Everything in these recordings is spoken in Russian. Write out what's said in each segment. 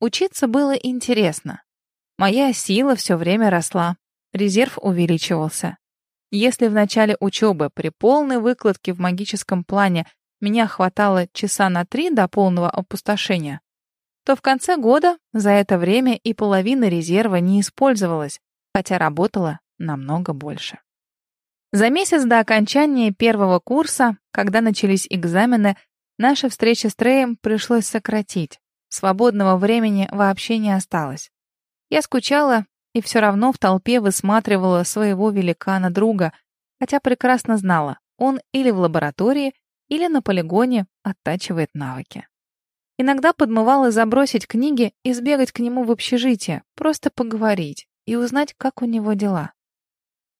Учиться было интересно. Моя сила все время росла, резерв увеличивался. Если в начале учебы при полной выкладке в магическом плане меня хватало часа на три до полного опустошения, то в конце года за это время и половина резерва не использовалась, хотя работала намного больше. За месяц до окончания первого курса, когда начались экзамены, наша встреча с Треем пришлось сократить. Свободного времени вообще не осталось. Я скучала и все равно в толпе высматривала своего великана друга, хотя прекрасно знала, он или в лаборатории, или на полигоне оттачивает навыки. Иногда подмывала забросить книги и сбегать к нему в общежитие, просто поговорить и узнать, как у него дела.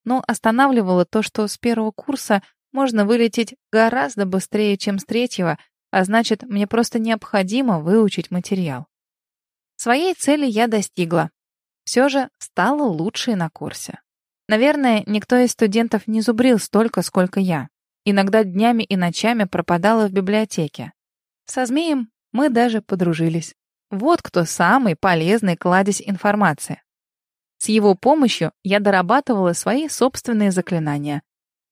Но останавливало то, что с первого курса можно вылететь гораздо быстрее, чем с третьего, а значит, мне просто необходимо выучить материал. Своей цели я достигла. Все же стала лучшей на курсе. Наверное, никто из студентов не зубрил столько, сколько я. Иногда днями и ночами пропадала в библиотеке. Со змеем мы даже подружились. Вот кто самый полезный кладезь информации. С его помощью я дорабатывала свои собственные заклинания,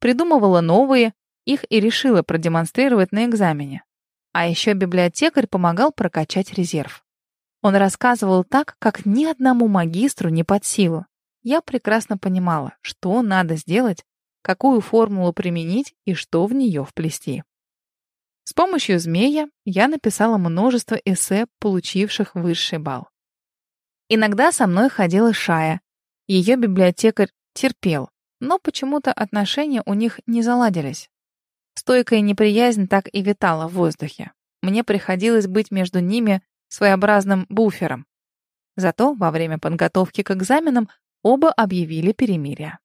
придумывала новые, их и решила продемонстрировать на экзамене. А еще библиотекарь помогал прокачать резерв. Он рассказывал так, как ни одному магистру не под силу. Я прекрасно понимала, что надо сделать, какую формулу применить и что в нее вплести. С помощью змея я написала множество эссе, получивших высший балл. Иногда со мной ходила Шая. Ее библиотекарь терпел, но почему-то отношения у них не заладились. Стойкая неприязнь так и витала в воздухе. Мне приходилось быть между ними своеобразным буфером. Зато во время подготовки к экзаменам оба объявили перемирие.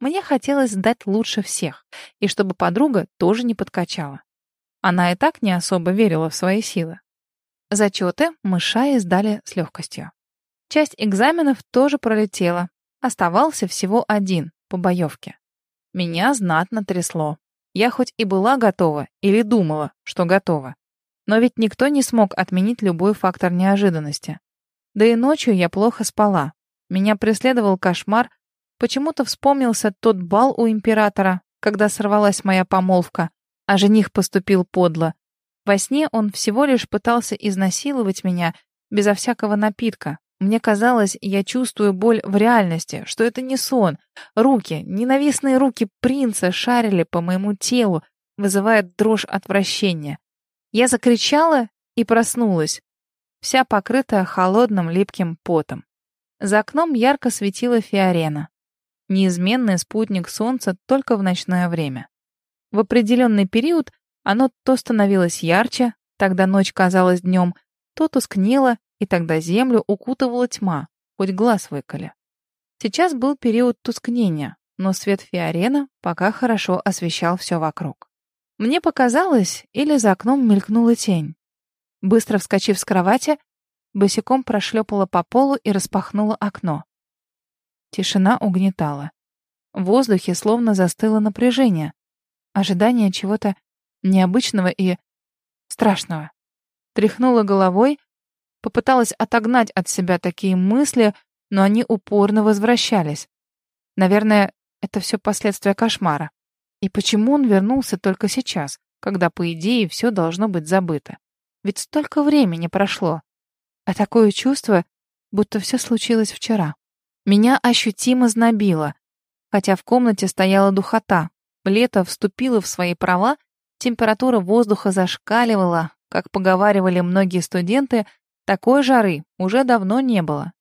Мне хотелось сдать лучше всех, и чтобы подруга тоже не подкачала. Она и так не особо верила в свои силы. Зачеты мы Шае сдали с легкостью. Часть экзаменов тоже пролетела. Оставался всего один, по боевке. Меня знатно трясло. Я хоть и была готова, или думала, что готова. Но ведь никто не смог отменить любой фактор неожиданности. Да и ночью я плохо спала. Меня преследовал кошмар. Почему-то вспомнился тот бал у императора, когда сорвалась моя помолвка, а жених поступил подло. Во сне он всего лишь пытался изнасиловать меня безо всякого напитка, мне казалось, я чувствую боль в реальности, что это не сон. Руки, ненавистные руки принца шарили по моему телу, вызывая дрожь отвращения. Я закричала и проснулась, вся покрытая холодным липким потом. За окном ярко светила Фиорена. Неизменный спутник солнца только в ночное время. В определенный период оно то становилось ярче, тогда ночь казалась днем, то тускнело и тогда землю укутывала тьма, хоть глаз выколи. Сейчас был период тускнения, но свет фиорена пока хорошо освещал все вокруг. Мне показалось, или за окном мелькнула тень. Быстро вскочив с кровати, босиком прошлепала по полу и распахнула окно. Тишина угнетала. В воздухе словно застыло напряжение, ожидание чего-то необычного и страшного. Тряхнула головой, Попыталась отогнать от себя такие мысли, но они упорно возвращались. Наверное, это все последствия кошмара. И почему он вернулся только сейчас, когда, по идее, все должно быть забыто? Ведь столько времени прошло. А такое чувство, будто все случилось вчера. Меня ощутимо знобило. Хотя в комнате стояла духота. Лето вступило в свои права, температура воздуха зашкаливала, как поговаривали многие студенты, такой жары уже давно не было.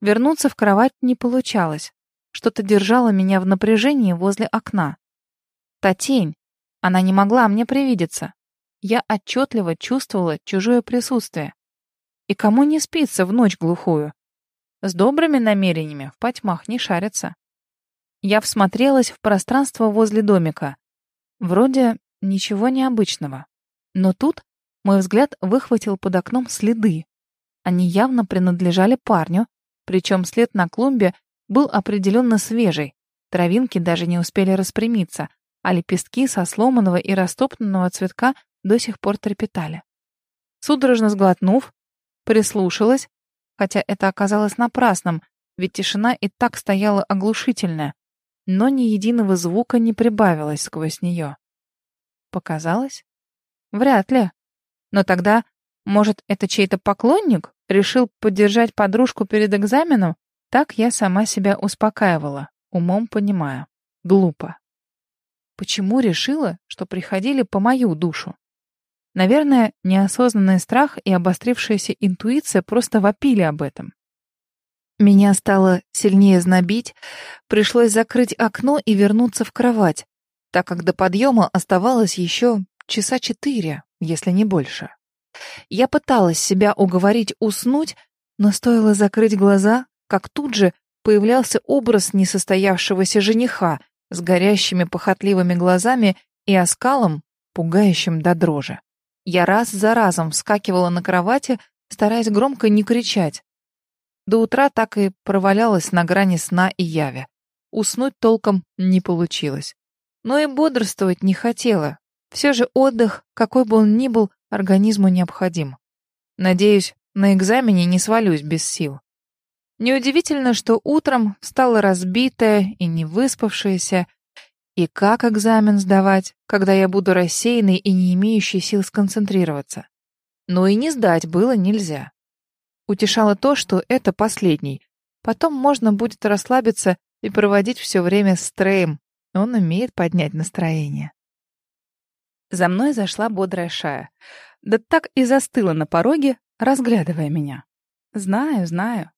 Вернуться в кровать не получалось. Что-то держало меня в напряжении возле окна. Та тень. Она не могла мне привидеться. Я отчетливо чувствовала чужое присутствие. И кому не спится в ночь глухую? С добрыми намерениями в потьмах не шарятся. Я всмотрелась в пространство возле домика. Вроде ничего необычного. Но тут мой взгляд выхватил под окном следы. Они явно принадлежали парню, причем след на клумбе был определенно свежий. Травинки даже не успели распрямиться, а лепестки со сломанного и растоптанного цветка до сих пор трепетали. Судорожно сглотнув, прислушалась, хотя это оказалось напрасным, ведь тишина и так стояла оглушительная, но ни единого звука не прибавилось сквозь нее. Показалось? Вряд ли. Но тогда, может, это чей-то поклонник решил поддержать подружку перед экзаменом? Так я сама себя успокаивала, умом понимая. Глупо. Почему решила, что приходили по мою душу? Наверное, неосознанный страх и обострившаяся интуиция просто вопили об этом. Меня стало сильнее знобить, пришлось закрыть окно и вернуться в кровать, так как до подъема оставалось еще часа четыре, если не больше. Я пыталась себя уговорить уснуть, но стоило закрыть глаза, как тут же появлялся образ несостоявшегося жениха с горящими похотливыми глазами и оскалом, пугающим до дрожи. Я раз за разом вскакивала на кровати, стараясь громко не кричать, до утра так и провалялась на грани сна и яви. Уснуть толком не получилось. Но и бодрствовать не хотела. Все же отдых, какой бы он ни был, организму необходим. Надеюсь, на экзамене не свалюсь без сил. Неудивительно, что утром стала разбитая и не выспавшаяся. И как экзамен сдавать, когда я буду рассеянной и не имеющей сил сконцентрироваться? Но и не сдать было нельзя. Утешало то, что это последний. Потом можно будет расслабиться и проводить все время с Треем. Он умеет поднять настроение. За мной зашла бодрая Шая. Да так и застыла на пороге, разглядывая меня. Знаю, знаю.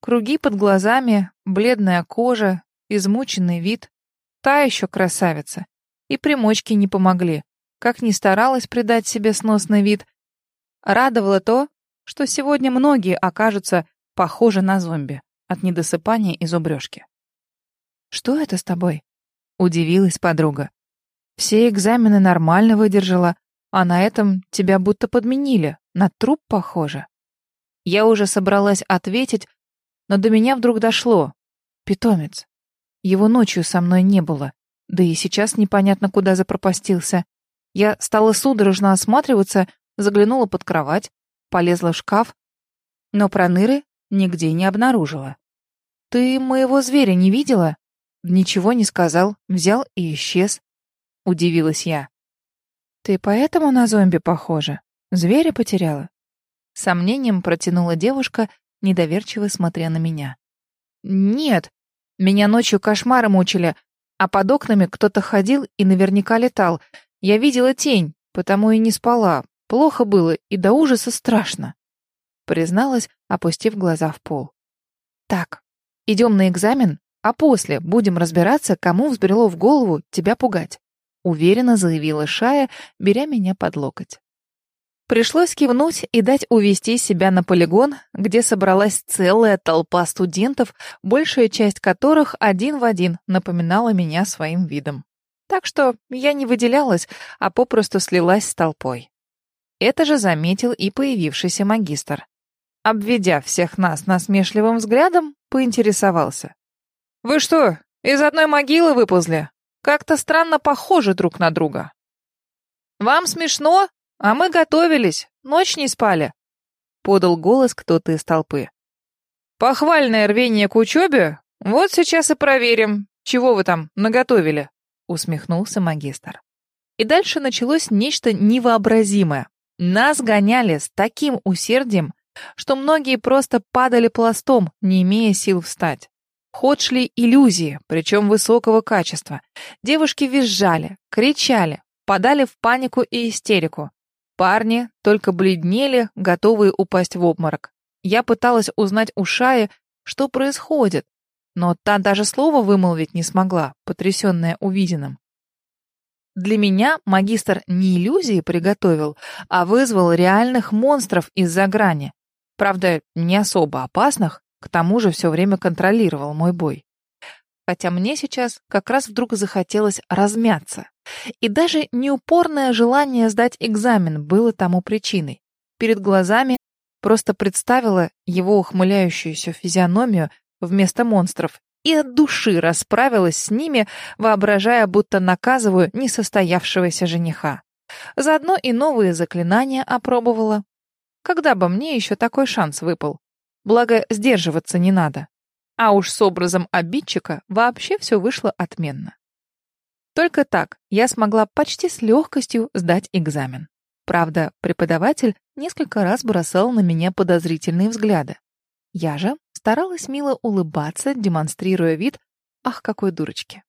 Круги под глазами, бледная кожа, измученный вид. Та еще красавица. И примочки не помогли. Как ни старалась придать себе сносный вид. Радовало то, что сегодня многие окажутся похожи на зомби от недосыпания и зубрежки. «Что это с тобой?» — удивилась подруга. «Все экзамены нормально выдержала, а на этом тебя будто подменили, на труп похоже». Я уже собралась ответить, но до меня вдруг дошло. Питомец. Его ночью со мной не было, да и сейчас непонятно, куда запропастился. Я стала судорожно осматриваться, заглянула под кровать, полезла в шкаф, но проныры нигде не обнаружила. «Ты моего зверя не видела?» Ничего не сказал, взял и исчез. Удивилась я. «Ты поэтому на зомби похожа? Зверя потеряла?» Сомнением протянула девушка, недоверчиво смотря на меня. «Нет, меня ночью кошмары мучили, а под окнами кто-то ходил и наверняка летал. Я видела тень, потому и не спала, Плохо было и до ужаса страшно. Призналась, опустив глаза в пол. Так, идем на экзамен, а после будем разбираться, кому взбрело в голову тебя пугать. Уверенно заявила Шая, беря меня под локоть. Пришлось кивнуть и дать увести себя на полигон, где собралась целая толпа студентов, большая часть которых один в один напоминала меня своим видом. Так что я не выделялась, а попросту слилась с толпой. Это же заметил и появившийся магистр. Обведя всех нас насмешливым взглядом, поинтересовался. «Вы что, из одной могилы выползли? Как-то странно похожи друг на друга». «Вам смешно? А мы готовились, ночь не спали», — подал голос кто-то из толпы. «Похвальное рвение к учебе? Вот сейчас и проверим, чего вы там наготовили», — усмехнулся магистр. И дальше началось нечто невообразимое. Нас гоняли с таким усердием, что многие просто падали пластом, не имея сил встать. Ход шли иллюзии, причем высокого качества. Девушки визжали, кричали, подали в панику и истерику. Парни только бледнели, готовые упасть в обморок. Я пыталась узнать у Шаи, что происходит, но та даже слова вымолвить не смогла, потрясенная увиденным. Для меня магистр не иллюзии приготовил, а вызвал реальных монстров из-за грани. Правда, не особо опасных, к тому же все время контролировал мой бой. Хотя мне сейчас как раз вдруг захотелось размяться. И даже неупорное желание сдать экзамен было тому причиной. Перед глазами просто представила его ухмыляющуюся физиономию вместо монстров и от души расправилась с ними, воображая, будто наказываю несостоявшегося жениха. Заодно и новые заклинания опробовала. Когда бы мне еще такой шанс выпал? Благо, сдерживаться не надо. А уж с образом обидчика вообще все вышло отменно. Только так я смогла почти с легкостью сдать экзамен. Правда, преподаватель несколько раз бросал на меня подозрительные взгляды. Я же старалась мило улыбаться, демонстрируя вид «Ах, какой дурочки!».